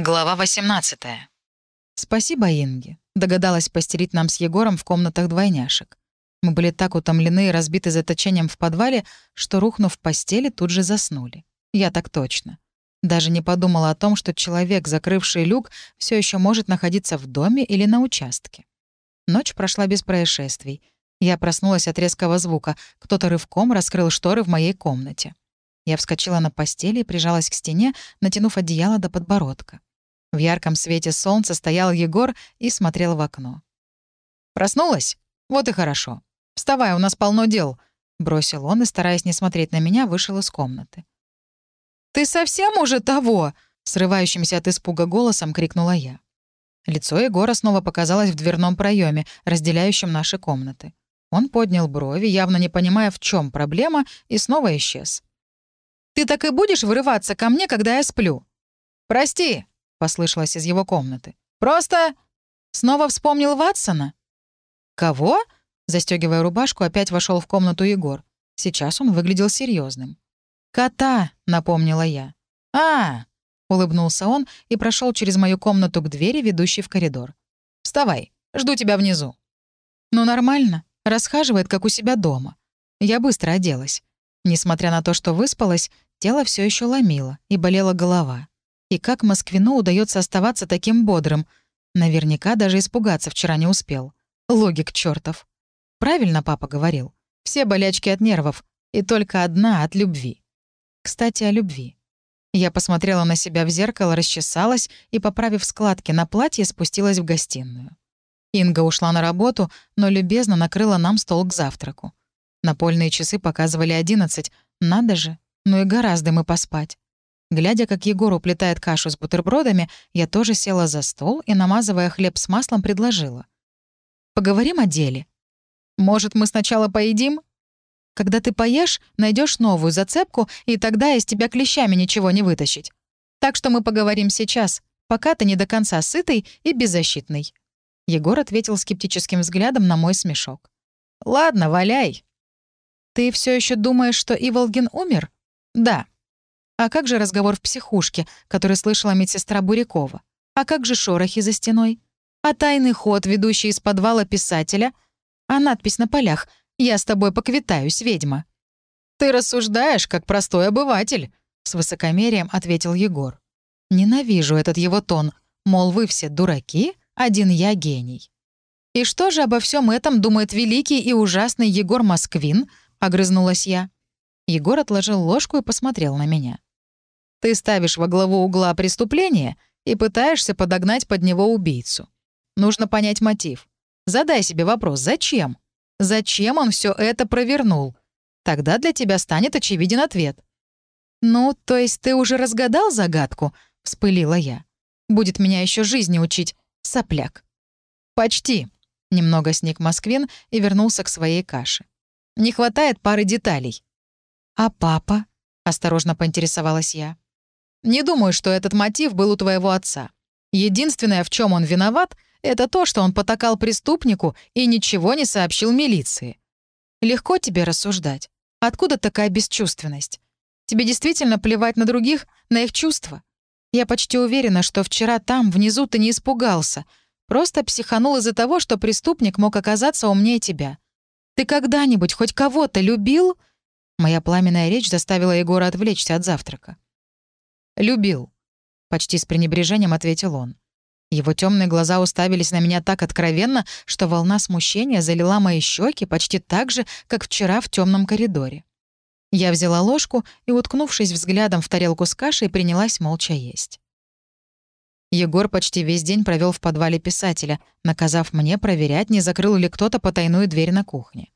Глава 18. Спасибо, Инге. Догадалась постелить нам с Егором в комнатах двойняшек. Мы были так утомлены и разбиты заточением в подвале, что, рухнув в постели, тут же заснули. Я так точно. Даже не подумала о том, что человек, закрывший люк, все еще может находиться в доме или на участке. Ночь прошла без происшествий. Я проснулась от резкого звука. Кто-то рывком раскрыл шторы в моей комнате. Я вскочила на постели и прижалась к стене, натянув одеяло до подбородка. В ярком свете солнца стоял Егор и смотрел в окно. «Проснулась? Вот и хорошо. Вставай, у нас полно дел», — бросил он и, стараясь не смотреть на меня, вышел из комнаты. «Ты совсем уже того?» — срывающимся от испуга голосом крикнула я. Лицо Егора снова показалось в дверном проеме, разделяющем наши комнаты. Он поднял брови, явно не понимая, в чем проблема, и снова исчез. «Ты так и будешь вырываться ко мне, когда я сплю?» «Прости», — послышалось из его комнаты. «Просто...» Снова вспомнил Ватсона? «Кого?» Застегивая рубашку, опять вошел в комнату Егор. Сейчас он выглядел серьезным. «Кота», — напомнила я. «А!» — улыбнулся он и прошел через мою комнату к двери, ведущей в коридор. «Вставай, жду тебя внизу». «Ну, нормально. Расхаживает, как у себя дома». Я быстро оделась. Несмотря на то, что выспалась, тело все еще ломило и болела голова. И как Москвину удается оставаться таким бодрым? Наверняка даже испугаться вчера не успел. Логик чертов. Правильно папа говорил. Все болячки от нервов, и только одна от любви. Кстати, о любви. Я посмотрела на себя в зеркало, расчесалась и, поправив складки на платье, спустилась в гостиную. Инга ушла на работу, но любезно накрыла нам стол к завтраку. Напольные часы показывали одиннадцать. Надо же, ну и гораздо мы поспать. Глядя, как Егор уплетает кашу с бутербродами, я тоже села за стол и, намазывая хлеб с маслом, предложила. «Поговорим о деле. Может, мы сначала поедим? Когда ты поешь, найдешь новую зацепку, и тогда из тебя клещами ничего не вытащить. Так что мы поговорим сейчас, пока ты не до конца сытый и беззащитный». Егор ответил скептическим взглядом на мой смешок. «Ладно, валяй». «Ты все еще думаешь, что Иволгин умер?» «Да», а как же разговор в психушке, который слышала медсестра Бурякова? А как же шорохи за стеной? А тайный ход, ведущий из подвала писателя? А надпись на полях «Я с тобой поквитаюсь, ведьма». «Ты рассуждаешь, как простой обыватель», — с высокомерием ответил Егор. «Ненавижу этот его тон, мол, вы все дураки, один я гений». «И что же обо всем этом думает великий и ужасный Егор Москвин?» — огрызнулась я. Егор отложил ложку и посмотрел на меня. Ты ставишь во главу угла преступление и пытаешься подогнать под него убийцу. Нужно понять мотив. Задай себе вопрос, зачем? Зачем он все это провернул? Тогда для тебя станет очевиден ответ. «Ну, то есть ты уже разгадал загадку?» — вспылила я. «Будет меня еще жизни учить, сопляк». «Почти», — немного сник Москвин и вернулся к своей каше. «Не хватает пары деталей». «А папа?» — осторожно поинтересовалась я. Не думаю, что этот мотив был у твоего отца. Единственное, в чем он виноват, это то, что он потакал преступнику и ничего не сообщил милиции. Легко тебе рассуждать. Откуда такая бесчувственность? Тебе действительно плевать на других, на их чувства? Я почти уверена, что вчера там, внизу, ты не испугался. Просто психанул из-за того, что преступник мог оказаться умнее тебя. Ты когда-нибудь хоть кого-то любил?» Моя пламенная речь заставила Егора отвлечься от завтрака. «Любил», — почти с пренебрежением ответил он. Его темные глаза уставились на меня так откровенно, что волна смущения залила мои щеки почти так же, как вчера в темном коридоре. Я взяла ложку и, уткнувшись взглядом в тарелку с кашей, принялась молча есть. Егор почти весь день провел в подвале писателя, наказав мне проверять, не закрыл ли кто-то потайную дверь на кухне.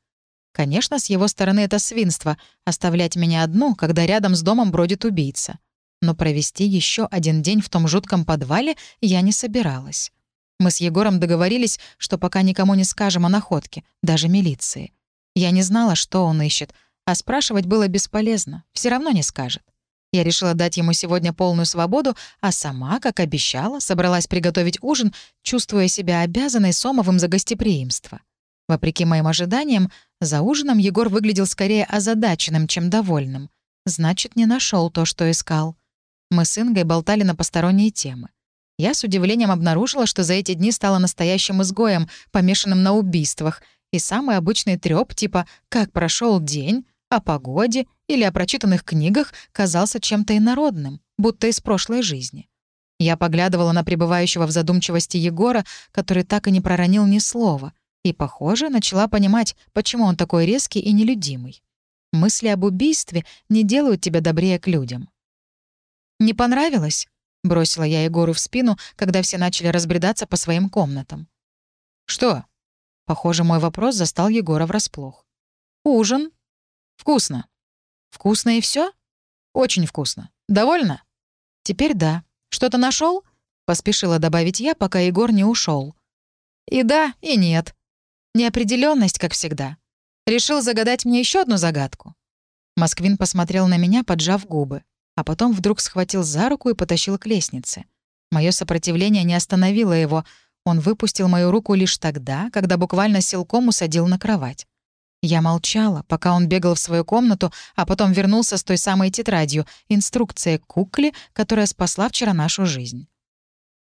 Конечно, с его стороны это свинство — оставлять меня одну, когда рядом с домом бродит убийца но провести еще один день в том жутком подвале я не собиралась. Мы с Егором договорились, что пока никому не скажем о находке, даже милиции. Я не знала, что он ищет, а спрашивать было бесполезно, все равно не скажет. Я решила дать ему сегодня полную свободу, а сама, как обещала, собралась приготовить ужин, чувствуя себя обязанной Сомовым за гостеприимство. Вопреки моим ожиданиям, за ужином Егор выглядел скорее озадаченным, чем довольным. Значит, не нашел то, что искал. Мы с Ингой болтали на посторонние темы. Я с удивлением обнаружила, что за эти дни стала настоящим изгоем, помешанным на убийствах, и самый обычный трёп типа «как прошел день», о погоде или о прочитанных книгах казался чем-то инородным, будто из прошлой жизни. Я поглядывала на пребывающего в задумчивости Егора, который так и не проронил ни слова, и, похоже, начала понимать, почему он такой резкий и нелюдимый. Мысли об убийстве не делают тебя добрее к людям. «Не понравилось?» — бросила я Егору в спину, когда все начали разбредаться по своим комнатам. «Что?» Похоже, мой вопрос застал Егора врасплох. «Ужин. Вкусно. Вкусно и все? Очень вкусно. Довольно? Теперь да. Что-то нашел? Поспешила добавить я, пока Егор не ушел. И да, и нет. Неопределенность, как всегда. Решил загадать мне еще одну загадку. Москвин посмотрел на меня, поджав губы, а потом вдруг схватил за руку и потащил к лестнице. Мое сопротивление не остановило его. Он выпустил мою руку лишь тогда, когда буквально силком усадил на кровать. Я молчала, пока он бегал в свою комнату, а потом вернулся с той самой тетрадью, инструкция к кукле, которая спасла вчера нашу жизнь.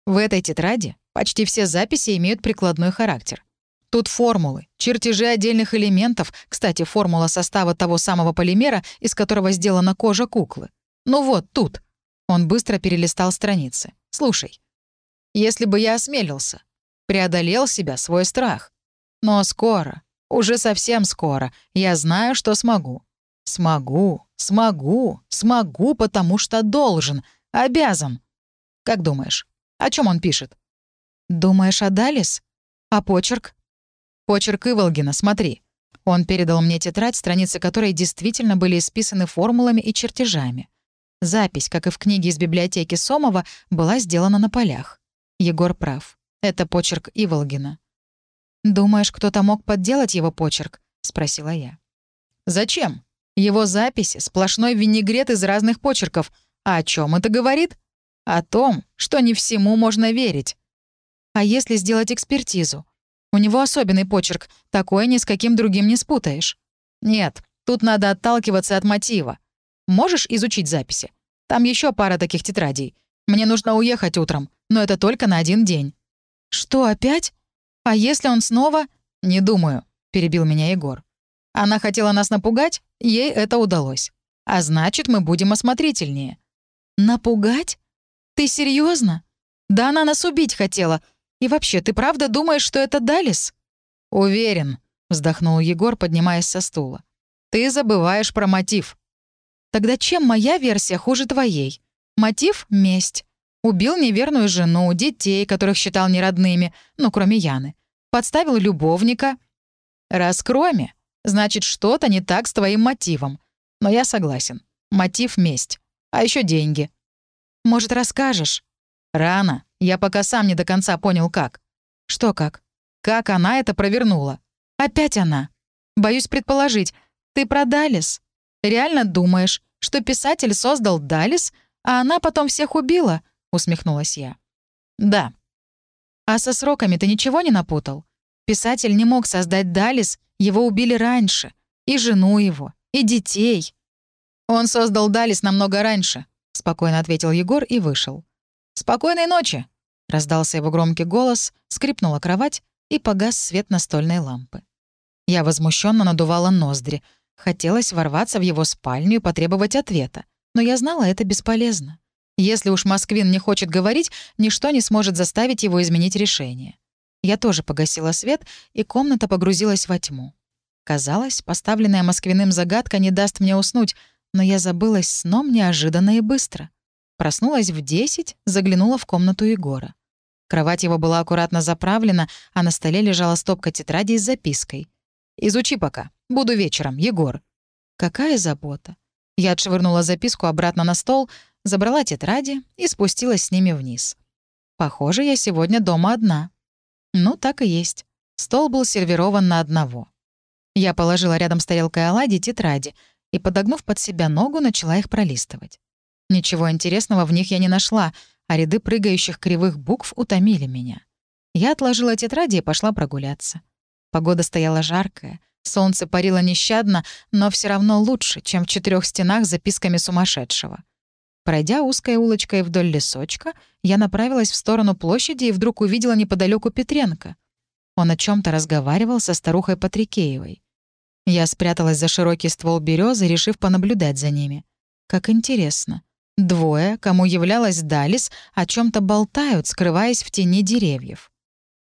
В этой тетради почти все записи имеют прикладной характер. Тут формулы, чертежи отдельных элементов, кстати, формула состава того самого полимера, из которого сделана кожа куклы. Ну вот, тут. Он быстро перелистал страницы. Слушай. Если бы я осмелился, преодолел себя, свой страх. Но скоро, уже совсем скоро. Я знаю, что смогу. Смогу, смогу, смогу, потому что должен, обязан. Как думаешь, о чем он пишет? Думаешь о Далис? А почерк? Почерк Иволгина, смотри. Он передал мне тетрадь, страницы которой действительно были исписаны формулами и чертежами. Запись, как и в книге из библиотеки Сомова, была сделана на полях. Егор прав. Это почерк Иволгина. «Думаешь, кто-то мог подделать его почерк?» — спросила я. «Зачем? Его записи — сплошной винегрет из разных почерков. А о чем это говорит? О том, что не всему можно верить. А если сделать экспертизу? У него особенный почерк, такое ни с каким другим не спутаешь. Нет, тут надо отталкиваться от мотива. Можешь изучить записи? Там еще пара таких тетрадей. Мне нужно уехать утром, но это только на один день». «Что, опять?» «А если он снова...» «Не думаю», — перебил меня Егор. «Она хотела нас напугать, ей это удалось. А значит, мы будем осмотрительнее». «Напугать? Ты серьезно? Да она нас убить хотела. И вообще, ты правда думаешь, что это Далис?» «Уверен», — вздохнул Егор, поднимаясь со стула. «Ты забываешь про мотив». «Тогда чем моя версия хуже твоей? Мотив — месть. Убил неверную жену, детей, которых считал неродными, ну, кроме Яны подставил любовника. Раз кроме, значит, что-то не так с твоим мотивом. Но я согласен. Мотив — месть. А еще деньги. Может, расскажешь? Рано. Я пока сам не до конца понял, как. Что как? Как она это провернула? Опять она. Боюсь предположить. Ты про Реально думаешь, что писатель создал Далис, а она потом всех убила? Усмехнулась я. Да, а со сроками ты ничего не напутал? Писатель не мог создать Далис, его убили раньше. И жену его, и детей. Он создал Далис намного раньше, спокойно ответил Егор и вышел. «Спокойной ночи!» — раздался его громкий голос, скрипнула кровать и погас свет настольной лампы. Я возмущенно надувала ноздри. Хотелось ворваться в его спальню и потребовать ответа, но я знала, это бесполезно. Если уж Москвин не хочет говорить, ничто не сможет заставить его изменить решение. Я тоже погасила свет, и комната погрузилась во тьму. Казалось, поставленная Москвиным загадка не даст мне уснуть, но я забылась сном неожиданно и быстро. Проснулась в десять, заглянула в комнату Егора. Кровать его была аккуратно заправлена, а на столе лежала стопка тетрадей с запиской. «Изучи пока. Буду вечером, Егор». Какая забота. Я отшвырнула записку обратно на стол, забрала тетради и спустилась с ними вниз. Похоже, я сегодня дома одна. Ну, так и есть. Стол был сервирован на одного. Я положила рядом с тарелкой оладьи тетради и, подогнув под себя ногу, начала их пролистывать. Ничего интересного в них я не нашла, а ряды прыгающих кривых букв утомили меня. Я отложила тетради и пошла прогуляться. Погода стояла жаркая, солнце парило нещадно, но все равно лучше, чем в четырех стенах с записками сумасшедшего. Пройдя узкой улочкой вдоль лесочка, я направилась в сторону площади и вдруг увидела неподалеку Петренко. Он о чем то разговаривал со старухой Патрикеевой. Я спряталась за широкий ствол березы, решив понаблюдать за ними. Как интересно. Двое, кому являлась Далис, о чем то болтают, скрываясь в тени деревьев.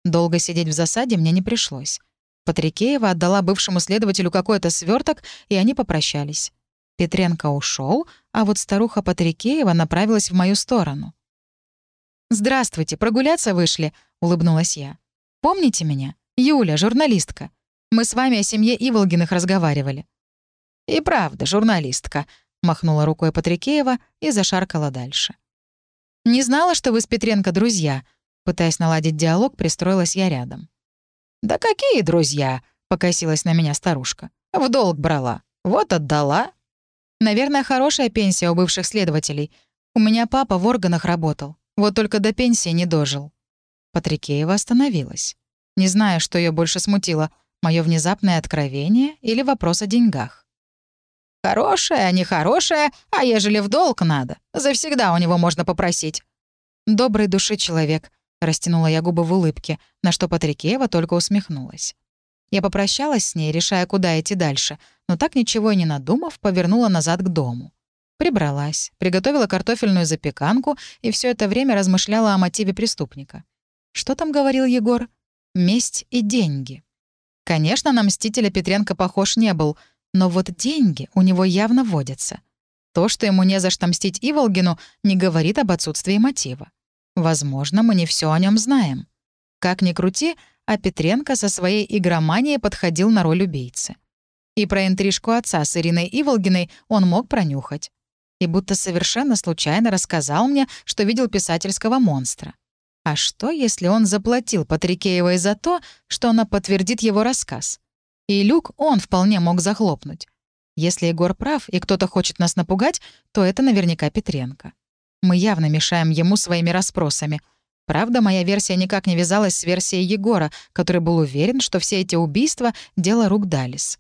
Долго сидеть в засаде мне не пришлось. Патрикеева отдала бывшему следователю какой-то сверток, и они попрощались. Петренко ушел, а вот старуха Патрикеева направилась в мою сторону. «Здравствуйте, прогуляться вышли», — улыбнулась я. «Помните меня? Юля, журналистка. Мы с вами о семье Иволгиных разговаривали». «И правда, журналистка», — махнула рукой Патрикеева и зашаркала дальше. «Не знала, что вы с Петренко друзья», — пытаясь наладить диалог, пристроилась я рядом. «Да какие друзья?» — покосилась на меня старушка. «В долг брала. Вот отдала». «Наверное, хорошая пенсия у бывших следователей. У меня папа в органах работал. Вот только до пенсии не дожил». Патрикеева остановилась. Не знаю, что ее больше смутило — мое внезапное откровение или вопрос о деньгах. «Хорошая, нехорошая, а ежели в долг надо, завсегда у него можно попросить». «Доброй души человек», Растянула я губы в улыбке, на что Патрикеева только усмехнулась. Я попрощалась с ней, решая, куда идти дальше, но так ничего и не надумав, повернула назад к дому. Прибралась, приготовила картофельную запеканку и все это время размышляла о мотиве преступника. Что там говорил Егор? Месть и деньги. Конечно, на Мстителя Петренко похож не был, но вот деньги у него явно водятся. То, что ему не за что мстить Иволгину, не говорит об отсутствии мотива. Возможно, мы не все о нем знаем. Как ни крути, а Петренко со своей игроманией подходил на роль убийцы. И про интрижку отца с Ириной Иволгиной он мог пронюхать. И будто совершенно случайно рассказал мне, что видел писательского монстра. А что, если он заплатил Патрикеевой за то, что она подтвердит его рассказ? И люк он вполне мог захлопнуть. Если Егор прав, и кто-то хочет нас напугать, то это наверняка Петренко. Мы явно мешаем ему своими расспросами. Правда, моя версия никак не вязалась с версией Егора, который был уверен, что все эти убийства — дело рук Далис.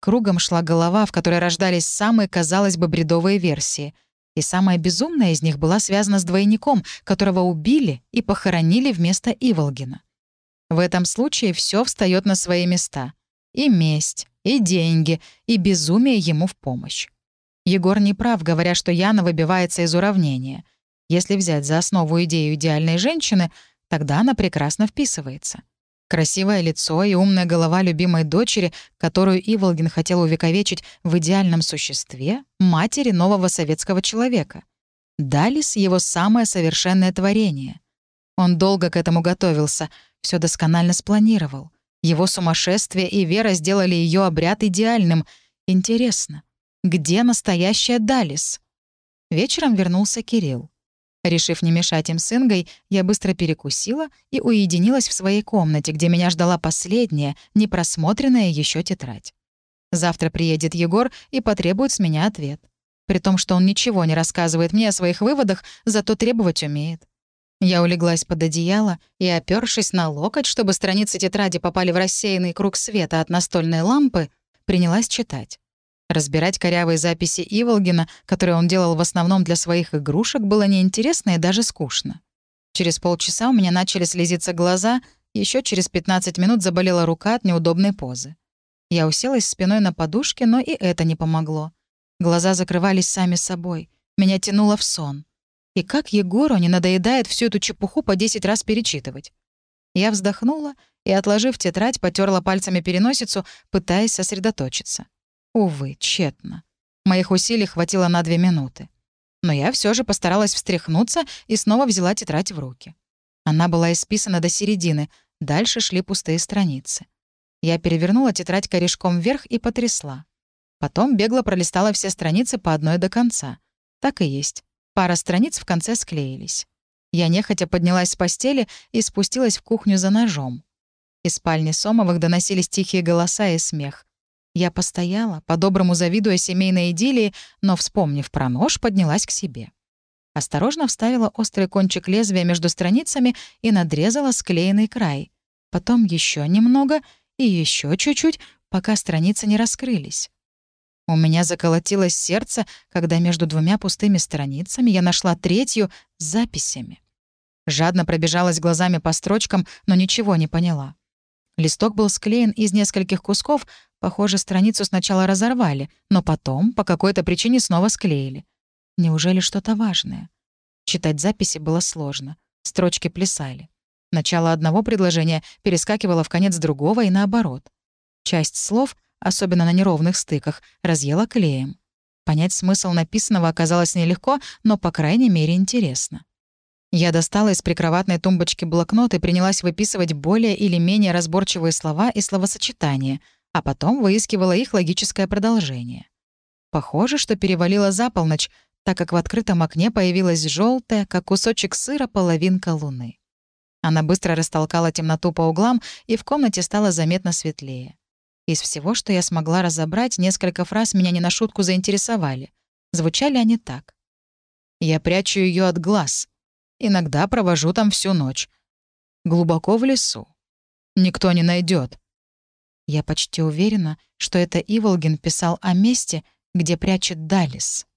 Кругом шла голова, в которой рождались самые, казалось бы, бредовые версии. И самая безумная из них была связана с двойником, которого убили и похоронили вместо Иволгина. В этом случае все встает на свои места. И месть, и деньги, и безумие ему в помощь. Егор не прав, говоря, что Яна выбивается из уравнения. Если взять за основу идею идеальной женщины, тогда она прекрасно вписывается. Красивое лицо и умная голова любимой дочери, которую Иволгин хотел увековечить в идеальном существе, матери нового советского человека. Далис — его самое совершенное творение. Он долго к этому готовился, все досконально спланировал. Его сумасшествие и вера сделали ее обряд идеальным. Интересно, где настоящая Далис? Вечером вернулся Кирилл. Решив не мешать им с Ингой, я быстро перекусила и уединилась в своей комнате, где меня ждала последняя, непросмотренная еще тетрадь. Завтра приедет Егор и потребует с меня ответ. При том, что он ничего не рассказывает мне о своих выводах, зато требовать умеет. Я улеглась под одеяло и, опёршись на локоть, чтобы страницы тетради попали в рассеянный круг света от настольной лампы, принялась читать. Разбирать корявые записи Иволгина, которые он делал в основном для своих игрушек, было неинтересно и даже скучно. Через полчаса у меня начали слезиться глаза, еще через 15 минут заболела рука от неудобной позы. Я уселась спиной на подушке, но и это не помогло. Глаза закрывались сами собой. Меня тянуло в сон. И как Егору не надоедает всю эту чепуху по 10 раз перечитывать? Я вздохнула и, отложив тетрадь, потерла пальцами переносицу, пытаясь сосредоточиться. Увы, тщетно. Моих усилий хватило на две минуты. Но я все же постаралась встряхнуться и снова взяла тетрадь в руки. Она была исписана до середины, дальше шли пустые страницы. Я перевернула тетрадь корешком вверх и потрясла. Потом бегло пролистала все страницы по одной до конца. Так и есть. Пара страниц в конце склеились. Я нехотя поднялась с постели и спустилась в кухню за ножом. Из спальни Сомовых доносились тихие голоса и смех. Я постояла, по-доброму завидуя семейной идиллии, но, вспомнив про нож, поднялась к себе. Осторожно вставила острый кончик лезвия между страницами и надрезала склеенный край. Потом еще немного и еще чуть-чуть, пока страницы не раскрылись. У меня заколотилось сердце, когда между двумя пустыми страницами я нашла третью с записями. Жадно пробежалась глазами по строчкам, но ничего не поняла. Листок был склеен из нескольких кусков, похоже, страницу сначала разорвали, но потом по какой-то причине снова склеили. Неужели что-то важное? Читать записи было сложно. Строчки плясали. Начало одного предложения перескакивало в конец другого и наоборот. Часть слов — особенно на неровных стыках, разъела клеем. Понять смысл написанного оказалось нелегко, но, по крайней мере, интересно. Я достала из прикроватной тумбочки блокнот и принялась выписывать более или менее разборчивые слова и словосочетания, а потом выискивала их логическое продолжение. Похоже, что перевалило за полночь, так как в открытом окне появилась желтая, как кусочек сыра, половинка луны. Она быстро растолкала темноту по углам, и в комнате стало заметно светлее. Из всего, что я смогла разобрать, несколько фраз меня не на шутку заинтересовали. Звучали они так. «Я прячу ее от глаз. Иногда провожу там всю ночь. Глубоко в лесу. Никто не найдет. Я почти уверена, что это Иволгин писал о месте, где прячет Далис.